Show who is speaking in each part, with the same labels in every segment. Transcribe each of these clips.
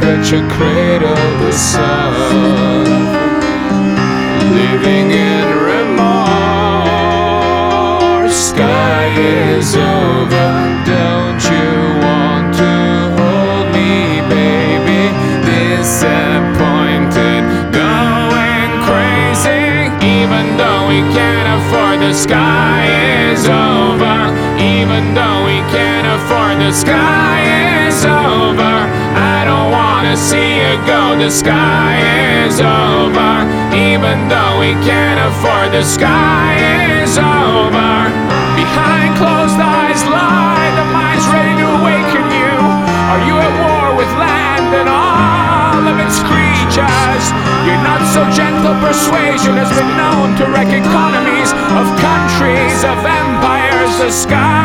Speaker 1: to cradle the sun. Living in remorse, sky is over. Don't you want to hold me, baby? Disappointed, going crazy. Even though we can't afford the sky is over. Even though we can't afford the sky is over. See you go. The sky is over. Even though we can't afford the sky is over. Behind closed eyes lie the minds ready to awaken you. Are you at war with land and all of its creatures? Your not so gentle persuasion has been known to wreck economies of countries, of empires. The sky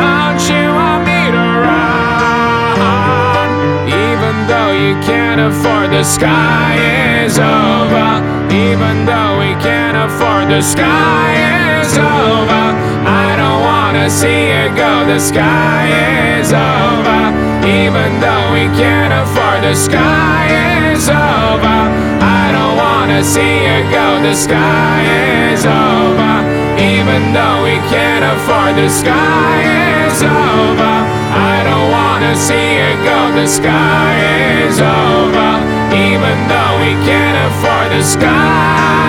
Speaker 1: Don't you want me to run? Even though you can't afford the sky is over. Even though we can't afford the sky is over. I don't wanna see you go. The sky is over. Even though we can't afford the sky is over. I don't wanna see you go. The sky is over. Even though we can't afford the sky is over. I don't wanna see you go. The sky is over. Even though we can't afford the sky